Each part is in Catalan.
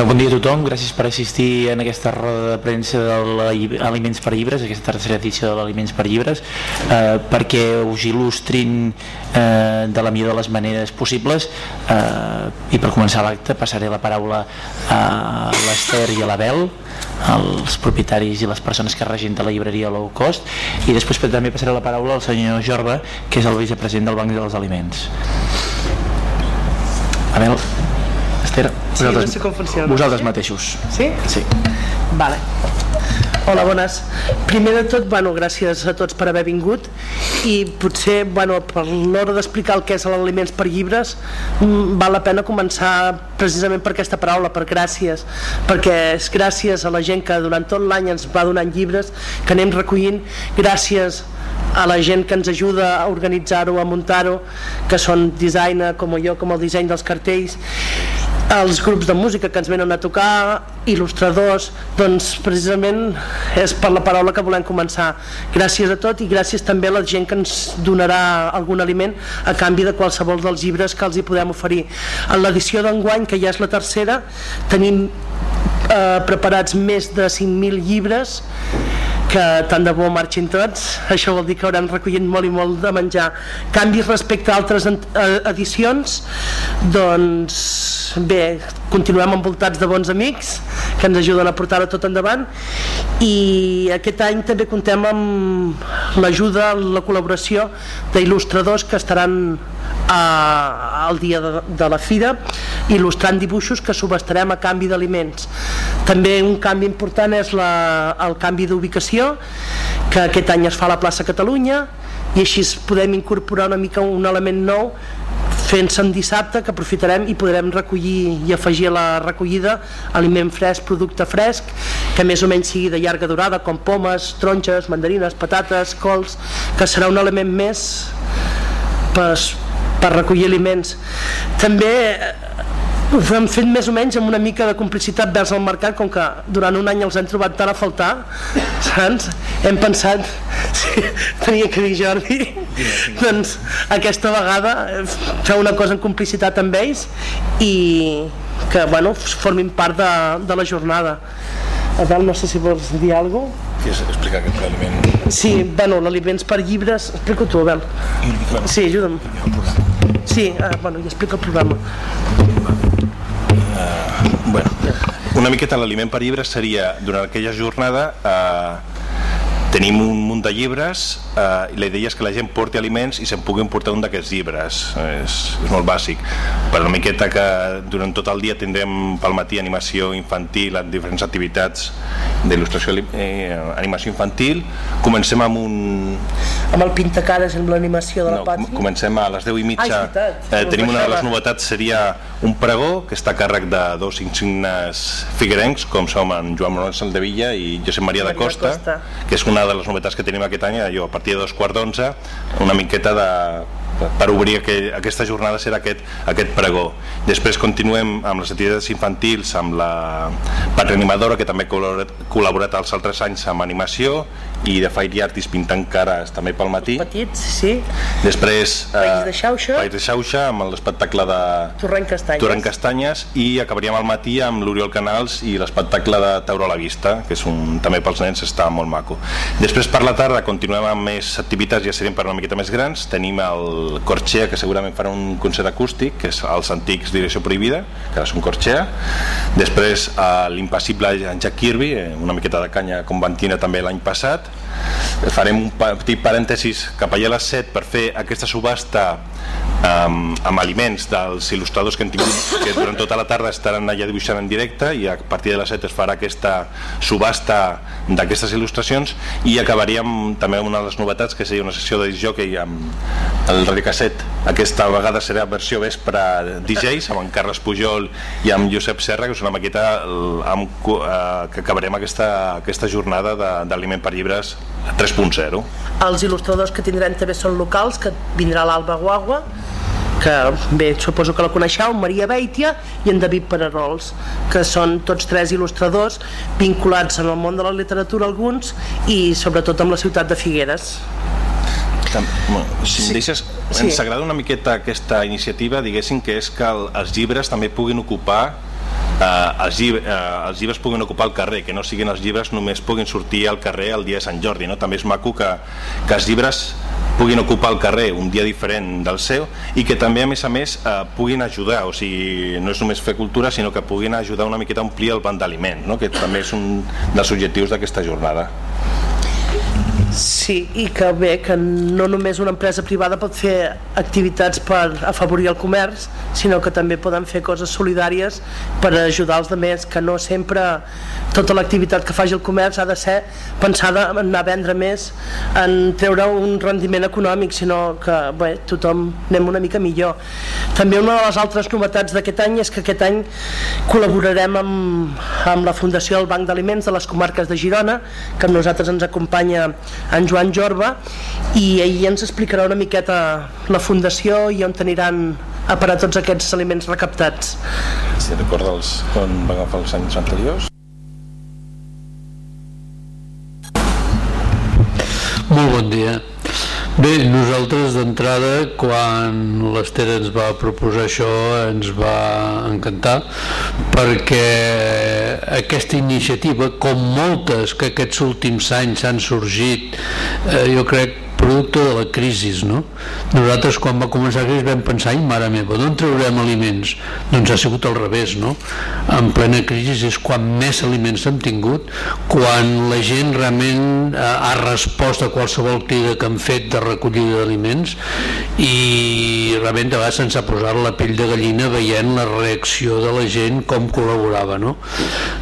Bueno, bon dia a tothom, gràcies per assistir en aquesta roda de premsa d'Aliments per Llibres, aquesta tercera edició de l'Aliments per Llibres, eh, perquè us il·lustrin eh, de la millor de les maneres possibles eh, i per començar l'acte passaré la paraula a l'Ester i a l'Abel, els propietaris i les persones que regenten la llibreria Low Cost i després també passaré la paraula al senyor Jorba, que és el vicepresident del Banc dels Aliments. Abel. Esther, sí, vosaltres, no sé com funciona. Vosaltres mateixos. Sí? Sí. Vale. Hola, bones. Primer de tot, bueno, gràcies a tots per haver vingut i potser, bueno, per l'hora d'explicar el que és l'aliments per llibres mm, val la pena començar precisament per aquesta paraula, per gràcies perquè és gràcies a la gent que durant tot l'any ens va donant llibres que anem recollint, gràcies a la gent que ens ajuda a organitzar-ho, a muntar-ho, que són designer com jo, com el disseny dels cartells, els grups de música que ens venen a tocar, il·lustradors, doncs precisament és per la paraula que volem començar. Gràcies a tot i gràcies també a la gent que ens donarà algun aliment a canvi de qualsevol dels llibres que els hi podem oferir. En l'edició d'enguany, que ja és la tercera, tenim eh, preparats més de 5.000 llibres que tant de bo marxin tots, això vol dir que hauran recollit molt i molt de menjar. Canvis respecte a altres edicions, doncs bé, continuem envoltats de bons amics que ens ajuden a portar-ho tot endavant. I aquest any també contem amb l'ajuda, la col·laboració d'il·lustradors que estaran a, al dia de, de la fira il·lustrant dibuixos que subestarem a canvi d'aliments. També un canvi important és la, el canvi d'ubicació que aquest any es fa a la plaça Catalunya i així podem incorporar una mica un element nou fent-se en dissabte que aprofitarem i podrem recollir i afegir a la recollida aliment fresc, producte fresc que més o menys sigui de llarga durada com pomes, taronges, mandarines, patates, cols que serà un element més per, per recollir aliments. També ho hem fet més o menys amb una mica de complicitat vers el mercat, com que durant un any els hem trobat tant a faltar, saps? Hem pensat, sí, tenia que dir Jordi, doncs aquesta vegada eh, fer una cosa en complicitat amb ells i que bueno, formin part de, de la jornada. Adel, no sé si vols dir alguna cosa. Què és explicar aquest aliment? Sí, bueno, l'aliments per llibres... Explica tu, Abel. Sí, ajuda'm. Sí, ah, bueno, ja explica el programa. Una miqueta l'aliment per llibres seria, durant aquella jornada, uh, Tenim un munt de llibres eh, i la idea és que la gent porti aliments i se'n puguin portar un d'aquests llibres. És, és molt bàsic. Per una miqueta que durant tot el dia tindrem pel matí animació infantil, en diferents activitats d'il·lustració, eh, animació infantil. Comencem amb un... Amb el pintacares, amb l'animació de la no, pàtria? Comencem a les 10 i mitja. Ah, eh, tenim una de les novetats, seria un pregó que està a càrrec de dos insignes figuerencs, com som en Joan Manuel Saldevilla i Josep Maria, Maria de Costa, Costa, que és una una de les novetats que tenim aquest any, jo a partir de dos quarts d'onze, una miqueta de, per obrir aquell, aquesta jornada serà aquest, aquest pregó. Després continuem amb les activitats infantils, amb la Patria Animadora, que també ha col·laborat els altres anys amb animació, i de Fire Artist pintant cares també pel matí. Petits, sí. Després País de Xauxa. País de Xauxa amb l'espectacle de Torrent Castanyes. Torrent Castanyes i acabaríem al matí amb l'Oriol Canals i l'espectacle de Tauro a la Vista, que és un, també pels nens està molt maco. Després per la tarda continuem amb més activitats, ja serien per una miqueta més grans. Tenim el Corxea, que segurament farà un concert acústic, que és els antics Direcció Prohibida, que ara són Corxea. Després l'Impassible Jack Kirby, eh, una miqueta de canya com Bantina també l'any passat farem un petit parèntesis. Cap allà a les 7 per fer aquesta subhasta amb, amb aliments dels il·lustradors que hem tingut que durant tota la tarda estaran allà dibuixant en directe i a partir de les 7 es farà aquesta subhasta d'aquestes il·lustracions. I acabaríem també amb una de les novetats que seria una sessió de jockey amb el Radiocasset aquesta vegada serà versió vespre DJs amb en Carles Pujol i amb Josep Serra que és una maqueta amb, eh, que acabarem aquesta, aquesta jornada d'aliment per llibres 3.0 Els il·lustradors que tindrem també són locals que vindrà l'Alba Guagua que bé, suposo que la coneixeu, Maria Beitia i en David Pararols, que són tots tres il·lustradors vinculats en el món de la literatura alguns i sobretot amb la ciutat de Figueres. Si em deixes, sí. ens agrada una miqueta aquesta iniciativa, diguéssim que és que el, els llibres també puguin ocupar eh, els, llibres, eh, els llibres puguin ocupar el carrer, que no siguin els llibres només puguin sortir al carrer el dia de Sant Jordi. No? També és maco que, que els llibres puguin ocupar el carrer un dia diferent del seu i que també a més a més eh, puguin ajudar, o sigui, no és només fer cultura sinó que puguin ajudar una miqueta a omplir el banc d'aliment, no? que també és un dels objectius d'aquesta jornada. Sí, i que bé, que no només una empresa privada pot fer activitats per afavorir el comerç, sinó que també poden fer coses solidàries per ajudar els demés, que no sempre tota l'activitat que faci el comerç ha de ser pensada en anar a vendre més, en treure un rendiment econòmic, sinó que bé, tothom anem una mica millor. També una de les altres novetats d'aquest any és que aquest any col·laborarem amb, amb la Fundació del Banc d'Aliments de les comarques de Girona, que amb nosaltres ens acompanya en Joan Jorba i ell ens explicarà una miqueta la fundació i on aniran a parar tots aquests aliments recaptats. Si recorda els, quan va agafar els anys anteriors? Molt bon dia. Bé, nosaltres d'entrada, quan l'Ester ens va proposar això, ens va encantar, perquè aquesta iniciativa, com moltes que aquests últims anys han sorgit, eh, jo crec producte de la crisi, no? Nosaltres quan va començar la crisi vam pensar, ai mare meva, d'on traurem aliments? Doncs ha sigut al revés, no? En plena crisi és quan més aliments hem tingut, quan la gent realment eh, ha respost a qualsevol crida que han fet de recollida d'aliments i realment de vegades se'ns ha posat la pell de gallina veient la reacció de la gent com col·laborava, no?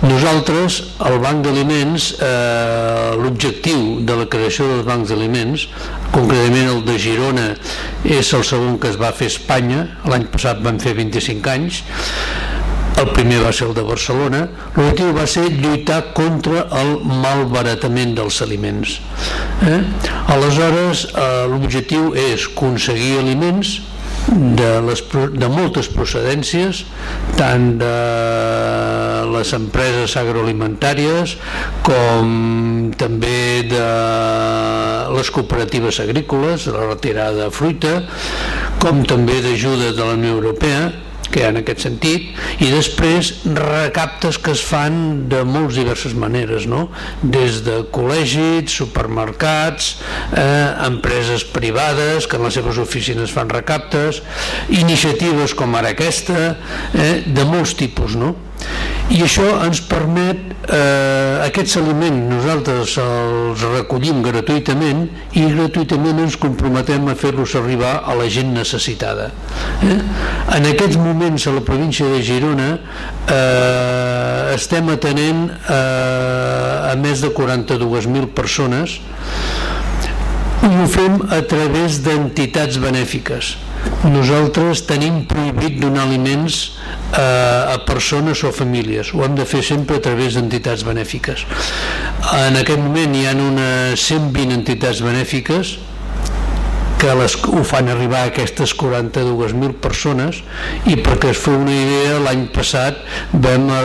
Nosaltres, el Banc d'Aliments, eh, l'objectiu de la creació dels bancs d'aliments concretament el de Girona és el segon que es va fer a Espanya. L'any passat van fer 25 anys. El primer va ser el de Barcelona. L'objectiu va ser lluitar contra el malbaratament dels aliments eh? aleshores eh, l'objectiu és aconseguir aliments de, les, de moltes procedències tant de les empreses agroalimentàries com també de les cooperatives agrícoles, la retirada de fruita, com també d'ajuda de la Unió Europea que en aquest sentit, i després recaptes que es fan de molts diverses maneres, no? des de col·legis, supermercats, eh, empreses privades que en les seves oficines fan recaptes, iniciatives com ara aquesta, eh, de molts tipus, no? I això ens permet eh, aquests aliments nosaltres els recollim gratuïtament i gratuïtament ens comprometem a fer-los arribar a la gent necessitada eh? en aquests moments a la província de Girona eh, estem atenent eh, a més de 42.000 persones i ho fem a través d'entitats benèfiques. Nosaltres tenim prohibit donar aliments eh, a persones o famílies. Ho hem de fer sempre a través d'entitats benèfiques. En aquest moment hi ha unes 120 entitats benèfiques que les, ho fan arribar a aquestes 42.000 persones i perquè es feu una idea l'any passat vam a,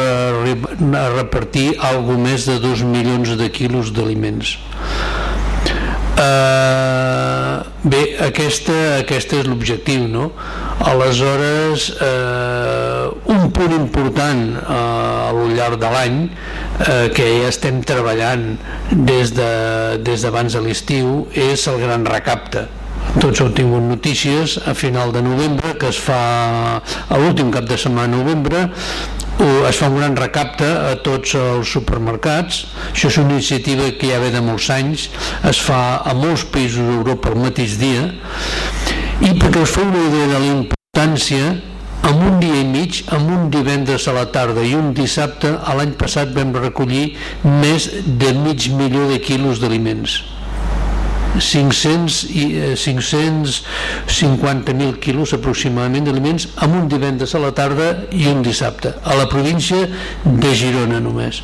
a repartir algo més de 2 milions de quilos d'aliments eh, bé, aquesta, aquesta és l'objectiu no? aleshores eh, un punt important eh, al llarg de l'any eh, que ja estem treballant des d'abans de, des de l'estiu és el gran recapte tots heu tingut notícies a final de novembre que es fa a l'últim cap de setmana de novembre es fa un gran recapte a tots els supermercats. Això és una iniciativa que ja ve de molts anys es fa a molts països d'Europa el mateix dia. I perquè us fa una idea de la importància en un dia i mig, en un divendres a la tarda i un dissabte, l'any passat vam recollir més de mig milió de quilos d'aliments. 500 i, 550.000 quilos aproximadament d'aliments amb un divendres a la tarda i un dissabte a la província de Girona només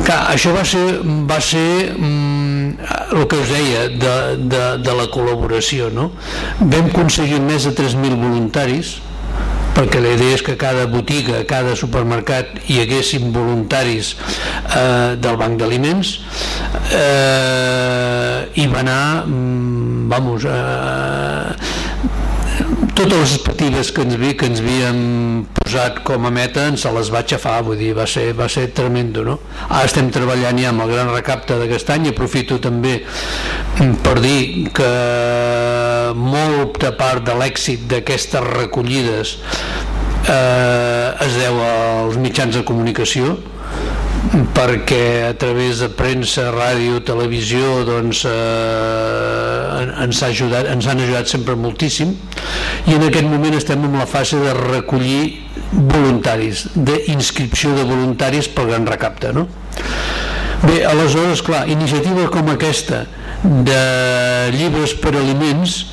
Clar, això va ser, va ser mm, el que us deia de, de, de la col·laboració no? vam aconseguir més de 3.000 voluntaris perquè la idea és que cada botiga, cada supermercat hi haguessin voluntaris eh, del banc d'aliments eh, i va anar mm, vamos eh, totes les expectatives que ens, vi, que ens havíem posat com a meta ens les va aixafar, vull dir, va ser, va ser tremendo, no? Ara estem treballant ja amb el gran recapte d'aquest any, aprofito també per dir que molta part de l'èxit d'aquestes recollides eh, es deu als mitjans de comunicació, perquè a través de premsa, ràdio, televisió doncs, eh, ens, ha ajudat, ens han ajudat sempre moltíssim i en aquest moment estem en la fase de recollir voluntaris, d'inscripció de voluntaris pel gran recapte. No? Bé, aleshores, clar, iniciativa com aquesta de llibres per aliments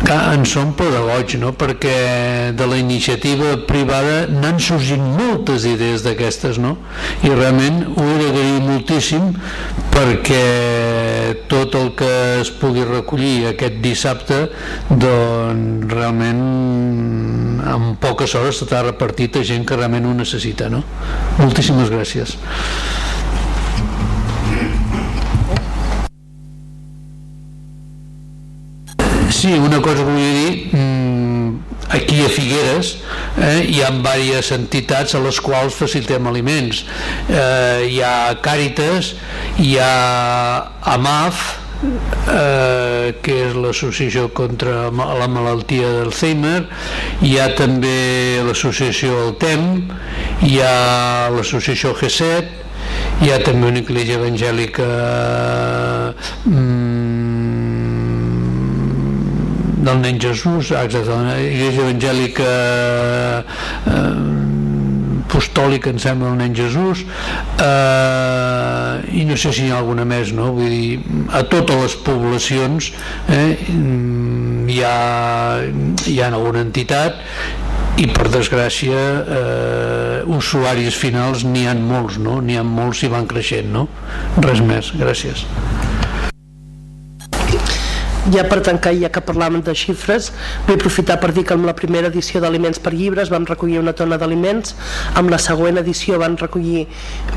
Clar, en som pedagogs, no? perquè de la iniciativa privada n'han sorgit moltes idees d'aquestes, no? I realment ho he d'agrair moltíssim perquè tot el que es pugui recollir aquest dissabte, doncs realment en poques hores s'ha repartit a gent que realment ho necessita, no? Moltíssimes gràcies. Sí, una cosa que volia dir, mm, aquí a Figueres eh, hi ha diverses entitats a les quals facilitem aliments. Eh, hi ha Càritas, hi ha AMAF, eh, que és l'associació contra la malaltia d'Alzheimer, hi ha també l'associació Altem, hi ha l'associació G7, hi ha també una iglesia evangèlica mm, del nen Jesús, exacte, la Iglesia Evangèlica eh, apostòlica, em sembla, el nen Jesús, eh, i no sé si hi ha alguna més, no? Vull dir, a totes les poblacions eh, hi, ha, hi ha alguna entitat i per desgràcia eh, usuaris finals n'hi han molts, no? N'hi ha molts i van creixent, no? Res més, gràcies ja per tancar, ja que parlàvem de xifres, vull aprofitar per dir que amb la primera edició d'Aliments per llibres vam recollir una tona d'aliments, amb la següent edició van recollir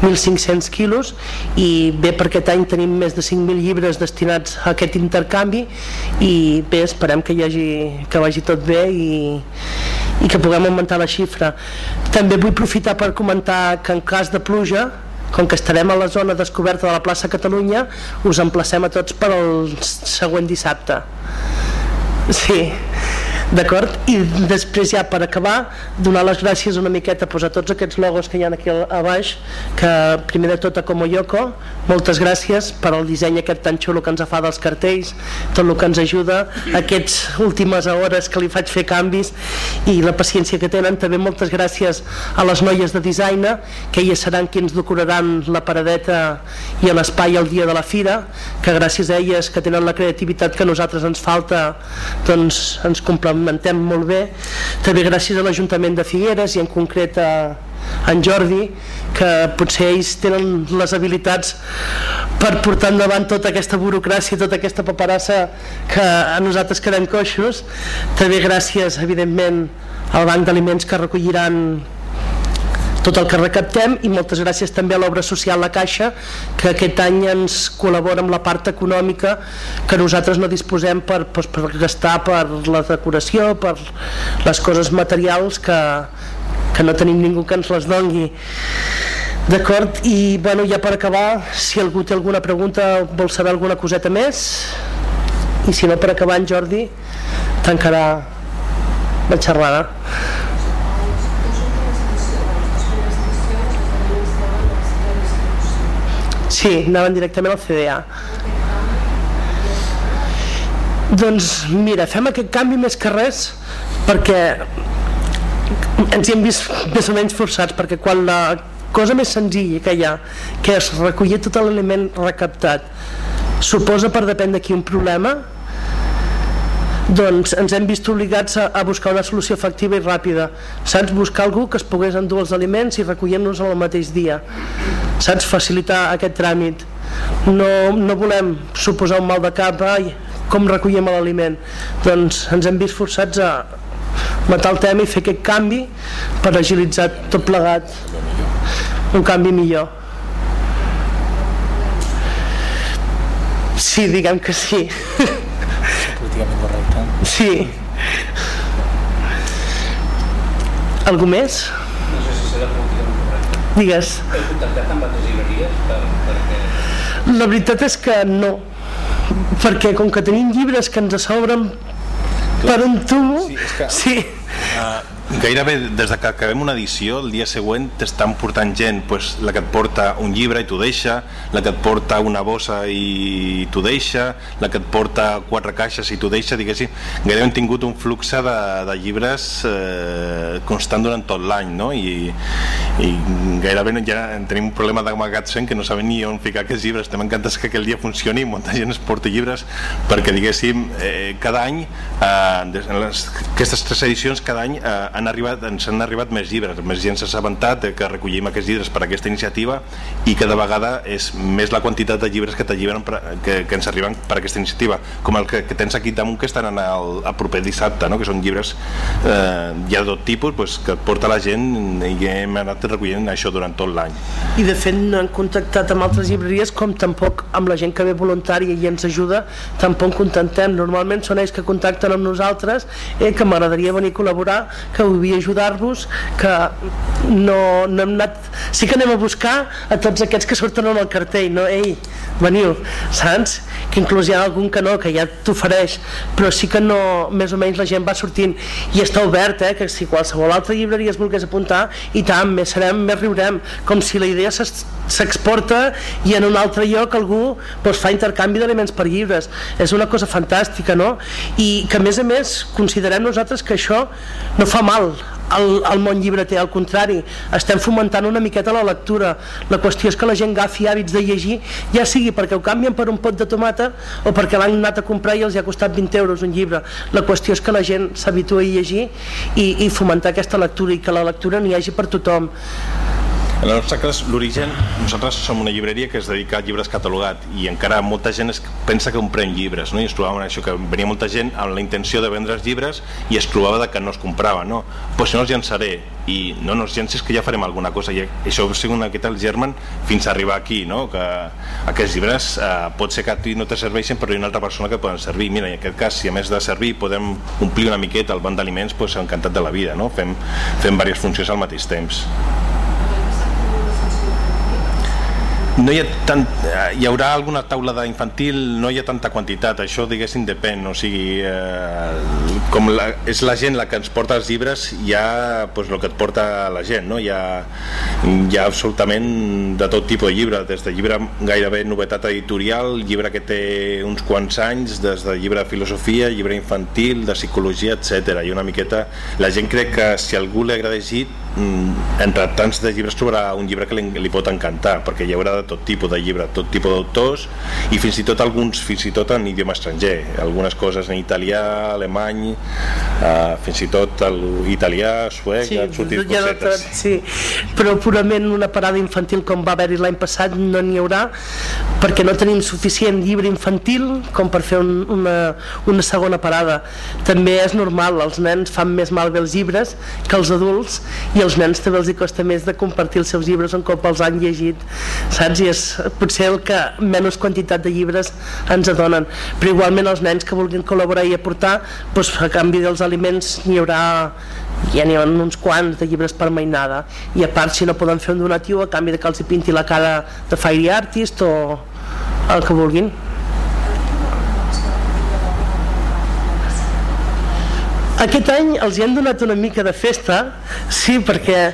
1.500 quilos i bé per aquest any tenim més de 5.000 llibres destinats a aquest intercanvi i bé, esperem que hi hagi que vagi tot bé i, i que puguem augmentar la xifra. També vull aprofitar per comentar que en cas de pluja com que estarem a la zona descoberta de la plaça Catalunya, us emplacem a tots per al següent dissabte. Sí. D'acord? I després ja per acabar, donar les gràcies una miqueta pues, a tots aquests logos que hi ha aquí a baix, que primer de tot a Komoyoko, moltes gràcies per al disseny aquest tan xulo que ens fa dels cartells, tot el que ens ajuda, aquestes últimes hores que li faig fer canvis i la paciència que tenen. També moltes gràcies a les noies de Designa, que elles seran qui ens decoraran la paradeta i l'espai el dia de la fira, que gràcies a elles que tenen la creativitat que a nosaltres ens falta, doncs ens complementen mentem molt bé, també gràcies a l'Ajuntament de Figueres i en concret a en Jordi, que potser ells tenen les habilitats per portar endavant tota aquesta burocràcia, tota aquesta paperassa que a nosaltres quedem coixos. També gràcies, evidentment, al Banc d'Aliments que recolliran tot el que recaptem i moltes gràcies també a l'obra social La Caixa que aquest any ens col·labora amb la part econòmica que nosaltres no disposem per, doncs, per gastar per la decoració, per les coses materials que, que no tenim ningú que ens les dongui d'acord? I bueno, ja per acabar si algú té alguna pregunta vol saber alguna coseta més i si no per acabar en Jordi tancarà la xerrada Sí, anaven directament al CDA. Doncs mira, fem aquest canvi més que res perquè ens hi hem vist més o menys forçats perquè quan la cosa més senzilla que hi ha que és recollir tot l'element recaptat suposa per depèn d'aquí un problema doncs ens hem vist obligats a, a buscar una solució efectiva i ràpida saps? buscar algú que es pogués endur els aliments i recollint-los el mateix dia saps? facilitar aquest tràmit no, no volem suposar un mal de cap ai, com recollem l'aliment doncs ens hem vist forçats a matar el tema i fer aquest canvi per agilitzar tot plegat un canvi millor sí, diguem que sí políticament. Sí. Algú més? No sé si serà políticament Digues. Heu contactat amb altres llibreries per, perquè... La veritat és que no, perquè com que tenim llibres que ens sobren per un tubo... Sí, és que... Sí. Uh, gairebé des de que acabem una edició el dia següent t'estan portant gent pues, la que et porta un llibre i t'ho deixa la que et porta una bossa i t'ho deixa la que et porta quatre caixes i t'ho deixa diguéssim, gairebé hem tingut un flux de, de llibres eh, constant durant tot l'any no? I, i gairebé ja tenim un problema de magatzem que no sabem ni on ficar aquests llibres estem encantats que aquell dia funcioni i molta gent es porti llibres perquè diguéssim eh, cada any eh, en les, aquestes tres edicions cada any eh, han arribat, ens han arribat més llibres més gent s'ha assabentat que recollim aquests llibres per aquesta iniciativa i cada vegada és més la quantitat de llibres que per- que, que ens arriben per aquesta iniciativa. Com el que, que tens aquí damunt que estan el, el proper dissabte no? que són llibres eh, ja de tot tipus pues, que porta la gent i hem anat recollint això durant tot l'any. I de fet no hem contactat amb altres llibreries com tampoc amb la gent que ve voluntària i ens ajuda, tampoc contentem normalment són ells que contacten amb nosaltres. Eh, que m'agradaria venir a col·laborar que vull ajudar-vos que no, no hem anat sí que anem a buscar a tots aquests que surten en el cartell no? ei, veniu, saps? que inclús hi ha algun que no, que ja t'ofereix però sí que no, més o menys la gent va sortint i està obert, eh? que si qualsevol altra llibreria es volgués apuntar i tant, més serem, més riurem com si la idea s'exporta i en un altre lloc algú doncs, fa intercanvi d'aliments per llibres és una cosa fantàstica no? i que a més a més considerem nosaltres que això no fa mal al, al món llibreter, al contrari. Estem fomentant una miqueta la lectura. La qüestió és que la gent agafi hàbits de llegir ja sigui perquè ho canvien per un pot de tomata o perquè l'han anat a comprar i els ha costat 20 euros un llibre. La qüestió és que la gent s'habitua a llegir i, i fomentar aquesta lectura i que la lectura n'hi hagi per tothom En el nostre cas, l'origen, nosaltres som una llibreria que es dedica a llibres catalogat i encara molta gent es pensa que comprem llibres, no? i ens trobàvem això, que venia molta gent amb la intenció de vendre els llibres i es trobava de que no es comprava, no? Pues si no els llançaré, i no, no els llencis que ja farem alguna cosa, i això ha sigut una miqueta el germen fins a arribar aquí, no? que aquests llibres eh, pot ser que a tu no te serveixen però hi ha una altra persona que poden servir, mira, en aquest cas, si a més de servir podem omplir una miqueta el banc d'aliments, pues encantat de la vida, no? Fem, fem diverses funcions al mateix temps. No hi ha tant, eh, hi haurà alguna taula d'infantil, no hi ha tanta quantitat, això diguéssim depèn, o sigui, eh, com la, és la gent la que ens porta els llibres, hi ha pues, el que et porta la gent, no? hi, ha, hi ha absolutament de tot tipus de llibre, des de llibre gairebé novetat editorial, llibre que té uns quants anys, des de llibre de filosofia, llibre infantil, de psicologia, etc. I una miqueta, la gent crec que si algú li agrada llegir, mm, entre tants de llibres trobarà un llibre que li, li pot encantar perquè hi haurà de tot tipus de llibre, tot tipus d'autors i fins i tot alguns fins i tot en idioma estranger, algunes coses en italià, alemany eh, fins i tot el italià, suec Sí, han sortit de tot, sí. Però purament una parada infantil com va haver-hi l'any passat no n'hi haurà perquè no tenim suficient llibre infantil com per fer un, una, una segona parada. També és normal, els nens fan més malbé els llibres que els adults i als nens també els costa més de compartir els seus llibres un cop els han llegit, saps? I és potser el que menys quantitat de llibres ens adonen. Però igualment els nens que vulguin col·laborar i aportar, doncs a canvi dels aliments n'hi haurà ja n'hi ha uns quants de llibres per mainada i a part si no poden fer un donatiu a canvi de que els hi pinti la cara de Fairy Artist o el que vulguin Aquest any els hi han donat una mica de festa, sí, perquè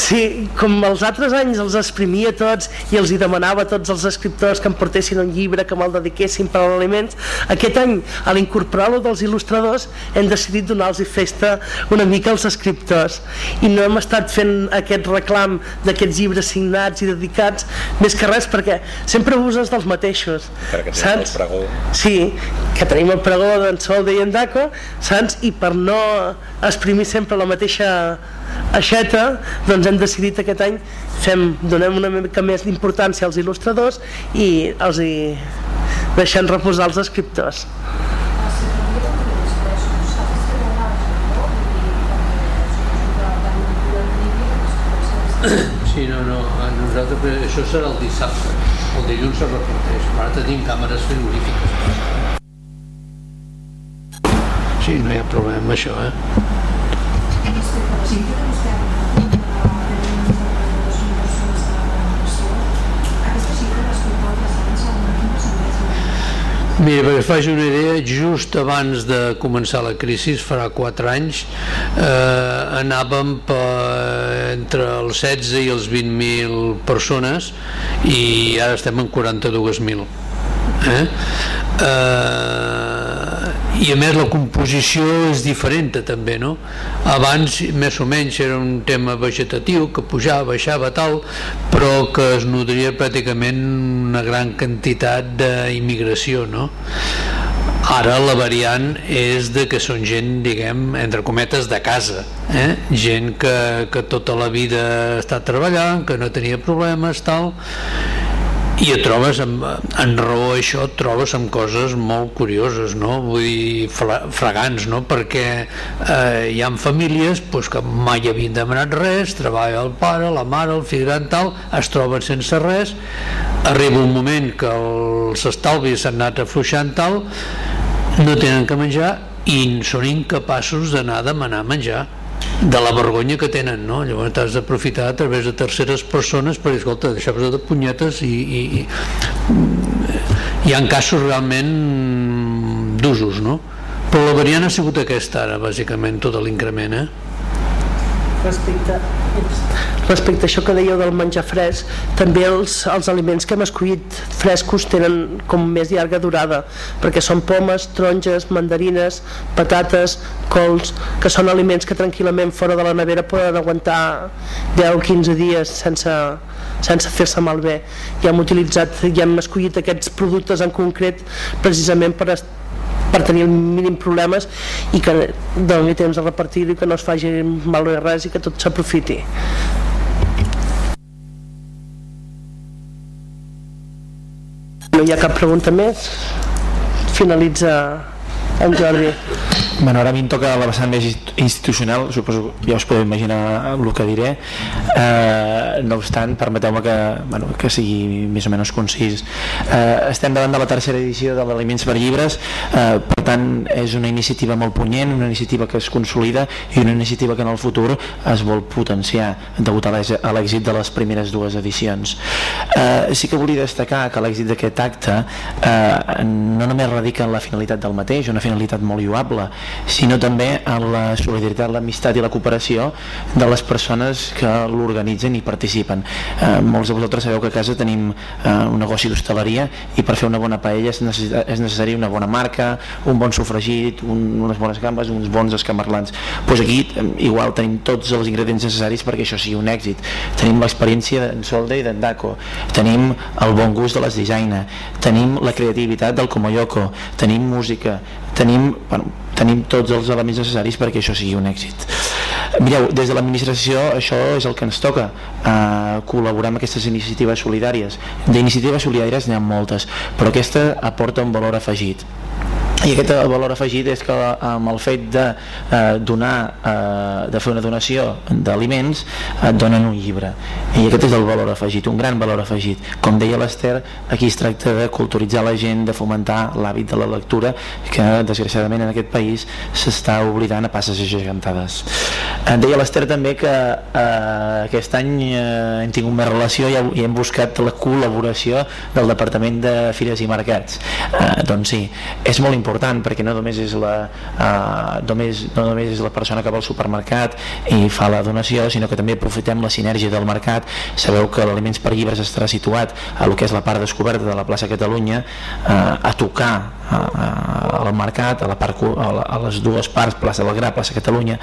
sí, com els altres anys els exprimia tots i els hi demanava a tots els escriptors que em portessin un llibre, que me'l dediquessin per als aliments, aquest any, a l'incorporar-lo dels il·lustradors, hem decidit donar-los festa una mica als escriptors i no hem estat fent aquest reclam d'aquests llibres signats i dedicats, més que res perquè sempre uses dels mateixos, que tenim saps? el pregó. Sí, que tenim el pregó d'en Solde i en Daco, saps? I per no exprimir sempre la mateixa aixeta, doncs hem decidit aquest any fem, donem una mica més d'importància als il·lustradors i els hi deixem reposar els escriptors. Sí, no, no, a nosaltres això serà el dissabte, el dilluns es reparteix, però ara tenim càmeres frigorífiques. Sí, no hi ha problema amb això, eh? Mira, perquè faci una idea, just abans de començar la crisi, farà 4 anys, eh, anàvem per entre els 16 i els 20.000 persones i ara estem en 42.000. Eh? Eh, I a més la composició és diferent també, no? Abans més o menys era un tema vegetatiu que pujava, baixava tal, però que es nodria pràcticament una gran quantitat d'immigració, no? Ara la variant és de que són gent, diguem, entre cometes, de casa. Eh? Gent que, que tota la vida ha estat treballant, que no tenia problemes, tal, i et trobes amb, en raó això et trobes amb coses molt curioses no? vull dir, fra, fragants no? perquè eh, hi ha famílies pues, que mai havien demanat res treballa el pare, la mare, el fill gran tal es troben sense res arriba un moment que els estalvis s'han anat afluixant tal no tenen que menjar i són incapaços d'anar a demanar menjar de la vergonya que tenen, no? Llavors t'has d'aprofitar a través de terceres persones per dir, escolta, deixar-vos de punyetes i, i, i hi ha casos realment d'usos, no? Però la variant ha sigut aquesta ara, bàsicament, tot l'increment, eh? respecte, respecte a això que dèieu del menjar fresc, també els, els aliments que hem escollit frescos tenen com més llarga durada, perquè són pomes, taronges, mandarines, patates, cols, que són aliments que tranquil·lament fora de la nevera poden aguantar 10 o 15 dies sense, sense fer-se malbé. I hem utilitzat, i hem escollit aquests productes en concret precisament per, est- per tenir el mínim problemes i que doni temps a repartir-ho i que no es faci malbé res i que tot s'aprofiti. No hi ha cap pregunta més? Finalitza en Jordi. Bueno, ara a mi em toca la vessant més inst- institucional, suposo ja us podeu imaginar el que diré. Eh, no obstant, permeteu-me que, bueno, que sigui més o menys concís. Eh, estem davant de la tercera edició de l'Aliments per Llibres, eh, per tant, és una iniciativa molt punyent, una iniciativa que es consolida i una iniciativa que en el futur es vol potenciar degut a l'èx- a l'èxit de les primeres dues edicions. Eh, sí que volia destacar que l'èxit d'aquest acte eh, no només radica en la finalitat del mateix, una finalitat molt lloable, sinó també en la solidaritat, l'amistat i la cooperació de les persones que l'organitzen i participen. Eh, molts de vosaltres sabeu que a casa tenim eh, un negoci d'hostaleria i per fer una bona paella és, necessari, és necessari una bona marca, un bon sofregit, un, unes bones gambes, uns bons escamarlans. Pues aquí eh, igual tenim tots els ingredients necessaris perquè això sigui un èxit. Tenim l'experiència d'en Solde i d'en Daco, tenim el bon gust de les designer, tenim la creativitat del Komoyoko, tenim música, tenim, bueno, tenim tots els elements necessaris perquè això sigui un èxit. Mireu, des de l'administració això és el que ens toca, eh, col·laborar amb aquestes iniciatives solidàries. D'iniciatives solidàries n'hi ha moltes, però aquesta aporta un valor afegit i aquest valor afegit és que amb el fet de eh, donar eh, de fer una donació d'aliments et donen un llibre. I aquest és el valor afegit, un gran valor afegit. Com deia l'Ester, aquí es tracta de culturitzar la gent, de fomentar l'hàbit de la lectura que desgraciadament en aquest país s'està oblidant a passes gegantades. Eh, deia l'Ester també que eh, aquest any eh, hem tingut més relació i, i hem buscat la col·laboració del Departament de Fires i Mercats. Eh, doncs sí, és molt important perquè no només és la eh, només, no només és la persona que va al supermercat i fa la donació sinó que també aprofitem la sinergia del mercat. Sabeu que l'Aliments per Llibres estarà situat a lo que és la part descoberta de la plaça Catalunya eh, a tocar eh, al mercat a, la part, a, la, a les dues parts plaça del Gra, plaça Catalunya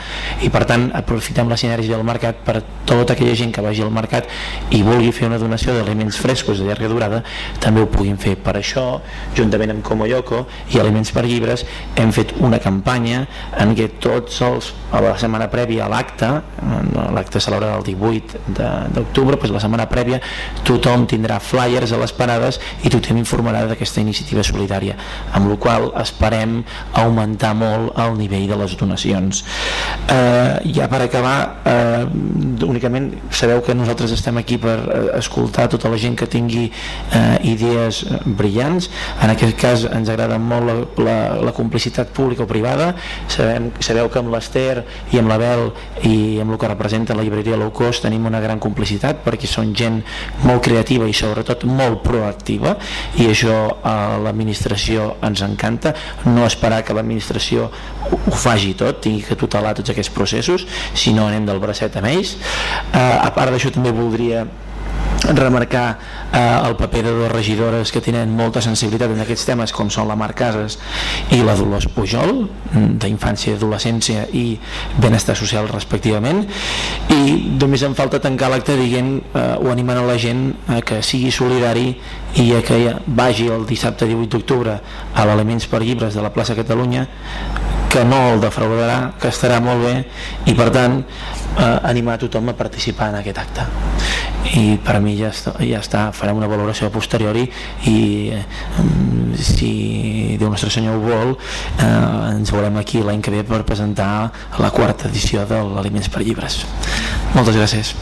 i per tant aprofitem la sinergia del mercat per tota aquella gent que vagi al mercat i vulgui fer una donació d'aliments frescos de llarga durada també ho puguin fer per això juntament amb Komoyoko i Aliments per Llibres hem fet una campanya en què tots els a la setmana prèvia a l'acte l'acte es celebrarà el 18 de- d'octubre doncs la setmana prèvia tothom tindrà flyers a les parades i tothom informarà d'aquesta iniciativa solidària amb la qual esperem augmentar molt el nivell de les donacions. Eh, ja per acabar eh, únicament sabeu que nosaltres estem aquí per eh, escoltar tota la gent que tingui eh, idees eh, brillants. En aquest cas ens agrada molt la, la, la complicitat pública o privada. Sabem, sabeu que amb l'Ester i amb l'Abel i amb el que representa la llibreria low cost tenim una gran complicitat perquè són gent molt creativa i sobretot molt proactiva i això a l'administració ens encanta. No esperar que l'administració ho, faci tot, tingui que tutelar tots aquests processos, sinó anem del bracet amb ells. Eh, a part d'això també voldria remarcar eh, el paper de dues regidores que tenen molta sensibilitat en aquests temes com són la Mar Casas i la Dolors Pujol d'infància i adolescència i benestar social respectivament. I només em falta tancar l'acte dient eh, o animant a la gent a que sigui solidari i a que vagi el dissabte 18 d'octubre a l'Elements per Llibres de la plaça Catalunya que no el defraudarà, que estarà molt bé i per tant eh, animar a tothom a participar en aquest acte i per mi ja està, ja està. Farem una valoració a posteriori i eh, si Déu Nostre Senyor ho vol eh, ens veurem aquí l'any que ve per presentar la quarta edició de l'Aliments per Llibres. Moltes gràcies